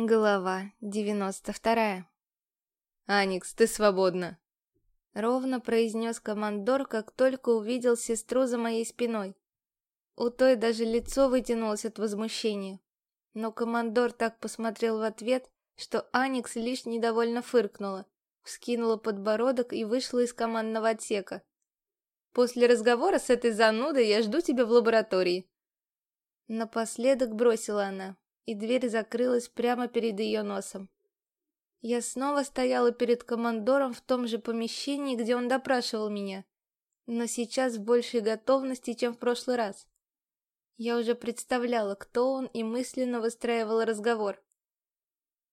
Глава девяносто вторая. «Аникс, ты свободна!» Ровно произнес командор, как только увидел сестру за моей спиной. У той даже лицо вытянулось от возмущения. Но командор так посмотрел в ответ, что Аникс лишь недовольно фыркнула, вскинула подбородок и вышла из командного отсека. «После разговора с этой занудой я жду тебя в лаборатории». Напоследок бросила она, и дверь закрылась прямо перед ее носом. Я снова стояла перед командором в том же помещении, где он допрашивал меня, но сейчас в большей готовности, чем в прошлый раз. Я уже представляла, кто он, и мысленно выстраивала разговор.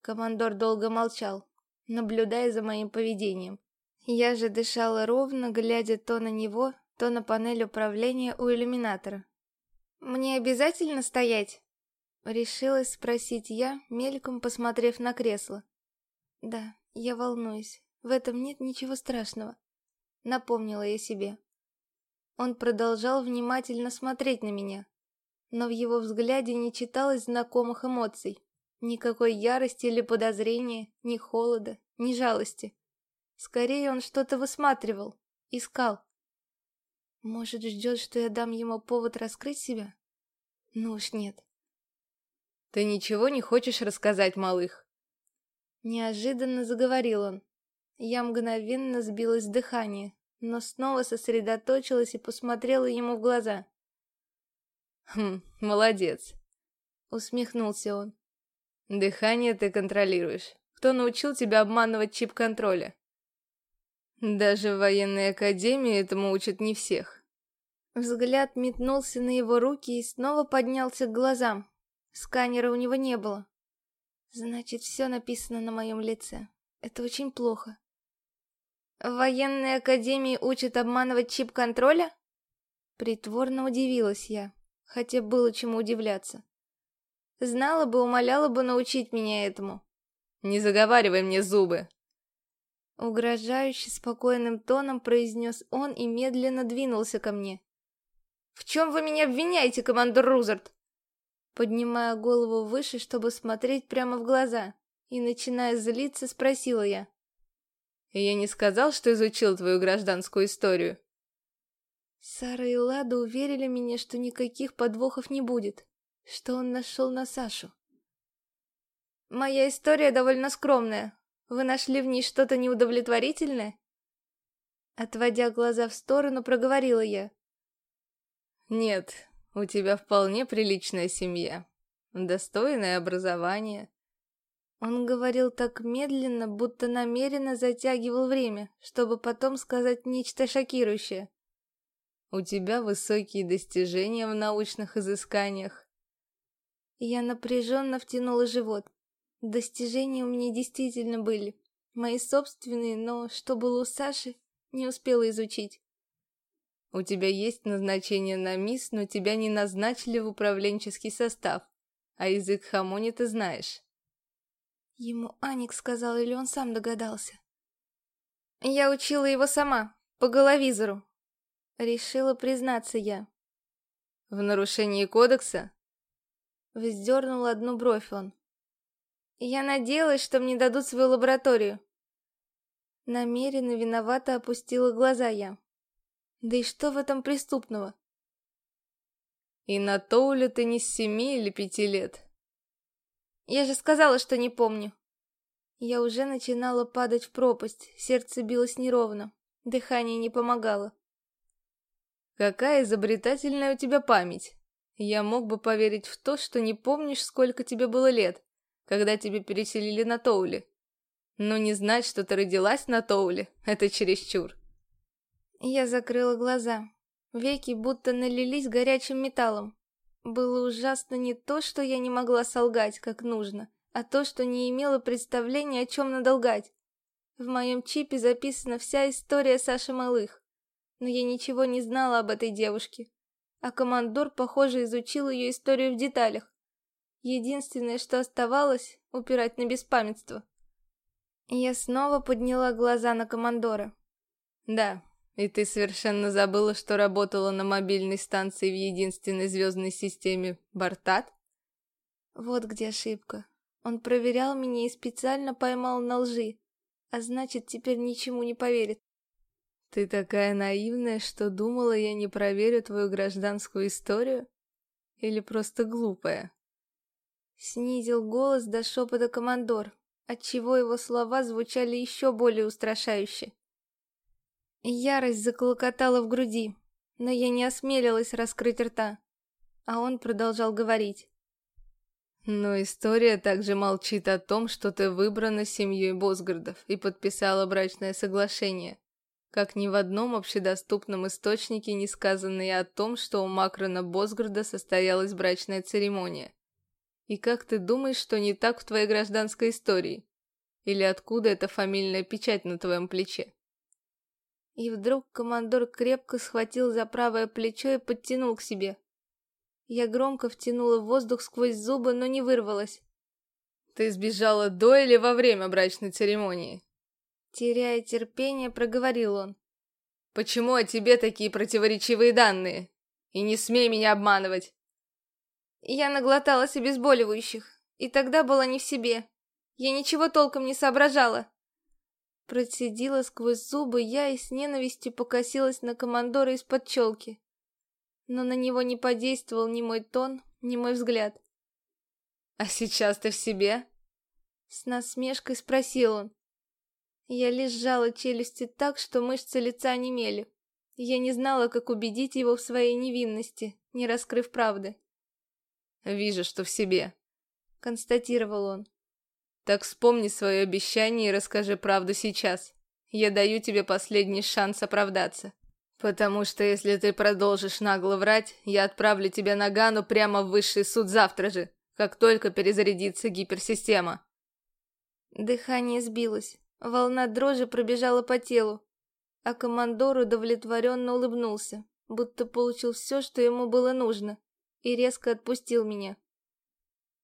Командор долго молчал, наблюдая за моим поведением. Я же дышала ровно, глядя то на него, то на панель управления у иллюминатора. «Мне обязательно стоять?» Решилась спросить я, мельком посмотрев на кресло. Да, я волнуюсь. В этом нет ничего страшного. Напомнила я себе. Он продолжал внимательно смотреть на меня. Но в его взгляде не читалось знакомых эмоций. Никакой ярости или подозрения, ни холода, ни жалости. Скорее он что-то высматривал, искал. Может, ждет, что я дам ему повод раскрыть себя? Ну уж нет. «Ты ничего не хочешь рассказать, малых?» Неожиданно заговорил он. Я мгновенно сбилась с дыхания, но снова сосредоточилась и посмотрела ему в глаза. «Хм, молодец!» Усмехнулся он. «Дыхание ты контролируешь. Кто научил тебя обманывать чип контроля?» «Даже в военной академии этому учат не всех». Взгляд метнулся на его руки и снова поднялся к глазам, Сканера у него не было. Значит, все написано на моем лице. Это очень плохо. В военной академии учат обманывать чип контроля? Притворно удивилась я, хотя было чему удивляться. Знала бы, умоляла бы научить меня этому. Не заговаривай мне зубы. Угрожающе спокойным тоном произнес он и медленно двинулся ко мне. «В чем вы меня обвиняете, командор Рузард?» Поднимая голову выше, чтобы смотреть прямо в глаза, и, начиная злиться, спросила я. «Я не сказал, что изучил твою гражданскую историю?» Сара и Лада уверили меня, что никаких подвохов не будет, что он нашел на Сашу. «Моя история довольно скромная. Вы нашли в ней что-то неудовлетворительное?» Отводя глаза в сторону, проговорила я. «Нет, у тебя вполне приличная семья. Достойное образование. Он говорил так медленно, будто намеренно затягивал время, чтобы потом сказать нечто шокирующее. У тебя высокие достижения в научных изысканиях. Я напряженно втянула живот. Достижения у меня действительно были. Мои собственные, но что было у Саши, не успела изучить. У тебя есть назначение на мисс, но тебя не назначили в управленческий состав. А язык хамони ты знаешь. Ему Аник сказал, или он сам догадался? Я учила его сама, по головизору. Решила признаться я. В нарушении кодекса? Вздернул одну бровь он. Я надеялась, что мне дадут свою лабораторию. Намеренно виновато опустила глаза я. Да и что в этом преступного? И на Тоуле ты не с семи или пяти лет. Я же сказала, что не помню. Я уже начинала падать в пропасть, сердце билось неровно, дыхание не помогало. Какая изобретательная у тебя память. Я мог бы поверить в то, что не помнишь, сколько тебе было лет, когда тебя переселили на Тоуле. Но не знать, что ты родилась на Тоуле, это чересчур. Я закрыла глаза. Веки будто налились горячим металлом. Было ужасно не то, что я не могла солгать, как нужно, а то, что не имела представления, о чем надо лгать. В моем чипе записана вся история Саши Малых. Но я ничего не знала об этой девушке. А командор, похоже, изучил ее историю в деталях. Единственное, что оставалось, упирать на беспамятство. Я снова подняла глаза на командора. Да, и ты совершенно забыла, что работала на мобильной станции в единственной звездной системе Бартат? Вот где ошибка. Он проверял меня и специально поймал на лжи, а значит, теперь ничему не поверит. Ты такая наивная, что думала, я не проверю твою гражданскую историю? Или просто глупая? Снизил голос до шепота командор, отчего его слова звучали еще более устрашающе. Ярость заколокотала в груди, но я не осмелилась раскрыть рта, а он продолжал говорить. Но история также молчит о том, что ты выбрана семьей Босгардов и подписала брачное соглашение. Как ни в одном общедоступном источнике не сказано и о том, что у Макрона Босгарда состоялась брачная церемония. И как ты думаешь, что не так в твоей гражданской истории? Или откуда эта фамильная печать на твоем плече? И вдруг командор крепко схватил за правое плечо и подтянул к себе. Я громко втянула воздух сквозь зубы, но не вырвалась. «Ты сбежала до или во время брачной церемонии?» Теряя терпение, проговорил он. «Почему о тебе такие противоречивые данные? И не смей меня обманывать!» Я наглоталась обезболивающих, и тогда была не в себе. Я ничего толком не соображала. Процедила сквозь зубы я и с ненавистью покосилась на командора из-под челки. Но на него не подействовал ни мой тон, ни мой взгляд. «А сейчас ты в себе?» С насмешкой спросил он. Я лишь сжала челюсти так, что мышцы лица онемели. Я не знала, как убедить его в своей невинности, не раскрыв правды. «Вижу, что в себе», — констатировал он. Так вспомни свое обещание и расскажи правду сейчас. Я даю тебе последний шанс оправдаться. Потому что если ты продолжишь нагло врать, я отправлю тебя на Гану прямо в высший суд завтра же, как только перезарядится гиперсистема. Дыхание сбилось, волна дрожи пробежала по телу, а командор удовлетворенно улыбнулся, будто получил все, что ему было нужно, и резко отпустил меня.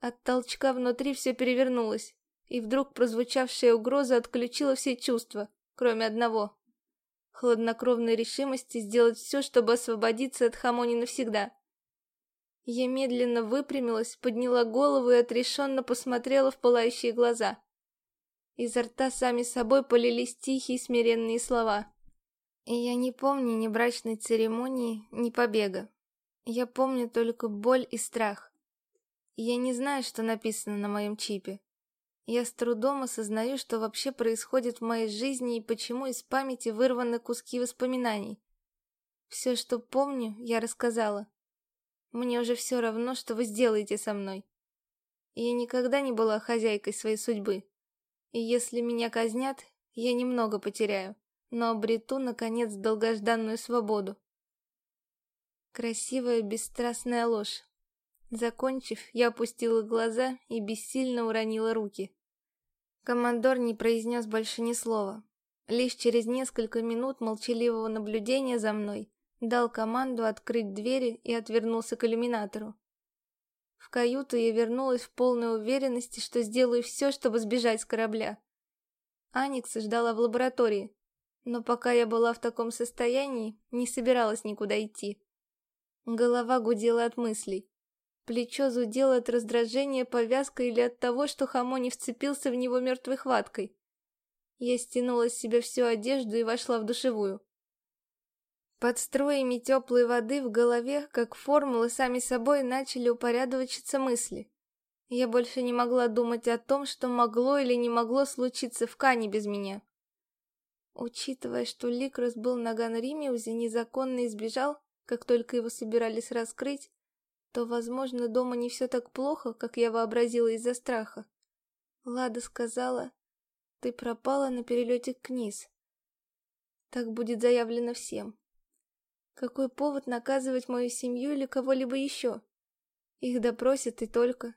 От толчка внутри все перевернулось и вдруг прозвучавшая угроза отключила все чувства, кроме одного — хладнокровной решимости сделать все, чтобы освободиться от Хамони навсегда. Я медленно выпрямилась, подняла голову и отрешенно посмотрела в пылающие глаза. Изо рта сами собой полились тихие смиренные слова. Я не помню ни брачной церемонии, ни побега. Я помню только боль и страх. Я не знаю, что написано на моем чипе. Я с трудом осознаю, что вообще происходит в моей жизни и почему из памяти вырваны куски воспоминаний. Все, что помню, я рассказала. Мне уже все равно, что вы сделаете со мной. Я никогда не была хозяйкой своей судьбы. И если меня казнят, я немного потеряю, но обрету, наконец, долгожданную свободу. Красивая бесстрастная ложь. Закончив, я опустила глаза и бессильно уронила руки. Командор не произнес больше ни слова. Лишь через несколько минут молчаливого наблюдения за мной дал команду открыть двери и отвернулся к иллюминатору. В каюту я вернулась в полной уверенности, что сделаю все, чтобы сбежать с корабля. Аникс ждала в лаборатории, но пока я была в таком состоянии, не собиралась никуда идти. Голова гудела от мыслей. Плечо зудело от раздражения повязкой или от того, что Хамони вцепился в него мертвой хваткой. Я стянула с себя всю одежду и вошла в душевую. Под струями теплой воды в голове, как формулы, сами собой начали упорядочиться мысли. Я больше не могла думать о том, что могло или не могло случиться в Кане без меня. Учитывая, что Ликрос был на Ганримиузе, незаконно избежал, как только его собирались раскрыть, то, возможно, дома не все так плохо, как я вообразила из-за страха. Лада сказала, ты пропала на перелете к Низ. Так будет заявлено всем. Какой повод наказывать мою семью или кого-либо еще? Их допросят и только.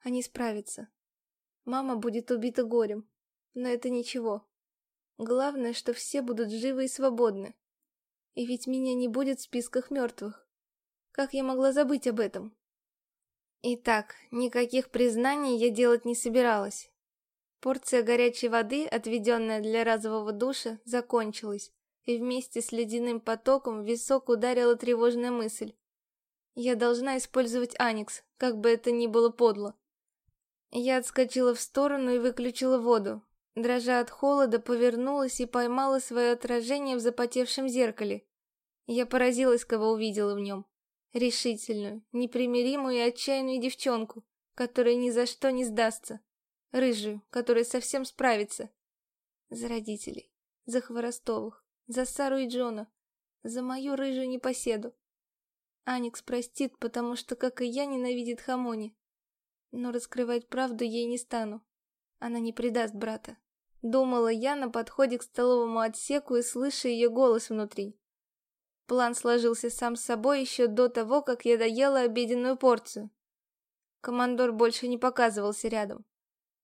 Они справятся. Мама будет убита горем, но это ничего. Главное, что все будут живы и свободны. И ведь меня не будет в списках мертвых. Как я могла забыть об этом? Итак, никаких признаний я делать не собиралась. Порция горячей воды, отведенная для разового душа, закончилась, и вместе с ледяным потоком в висок ударила тревожная мысль. Я должна использовать Аникс, как бы это ни было подло. Я отскочила в сторону и выключила воду. Дрожа от холода, повернулась и поймала свое отражение в запотевшем зеркале. Я поразилась, кого увидела в нем. Решительную, непримиримую и отчаянную девчонку, которая ни за что не сдастся. Рыжую, которая совсем справится. За родителей, за Хворостовых, за Сару и Джона, за мою рыжую непоседу. Аникс простит, потому что, как и я, ненавидит Хамони. Но раскрывать правду ей не стану. Она не предаст брата. Думала я на подходе к столовому отсеку и слыша ее голос внутри. План сложился сам с собой еще до того, как я доела обеденную порцию. Командор больше не показывался рядом.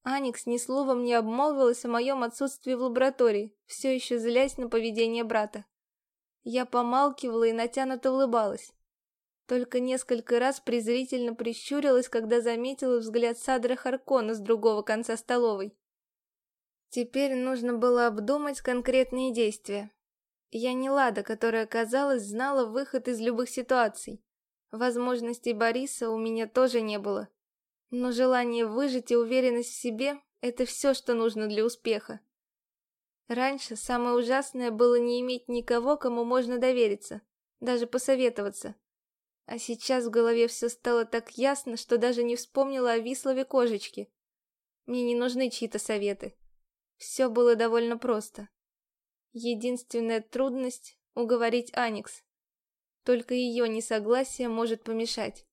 Аникс ни словом не обмолвилась о моем отсутствии в лаборатории, все еще злясь на поведение брата. Я помалкивала и натянуто улыбалась. Только несколько раз презрительно прищурилась, когда заметила взгляд Садра Харкона с другого конца столовой. Теперь нужно было обдумать конкретные действия. Я не Лада, которая, казалось, знала выход из любых ситуаций. Возможностей Бориса у меня тоже не было. Но желание выжить и уверенность в себе – это все, что нужно для успеха. Раньше самое ужасное было не иметь никого, кому можно довериться, даже посоветоваться. А сейчас в голове все стало так ясно, что даже не вспомнила о Вислове кожечки. Мне не нужны чьи-то советы. Все было довольно просто. Единственная трудность — уговорить Аникс. Только ее несогласие может помешать.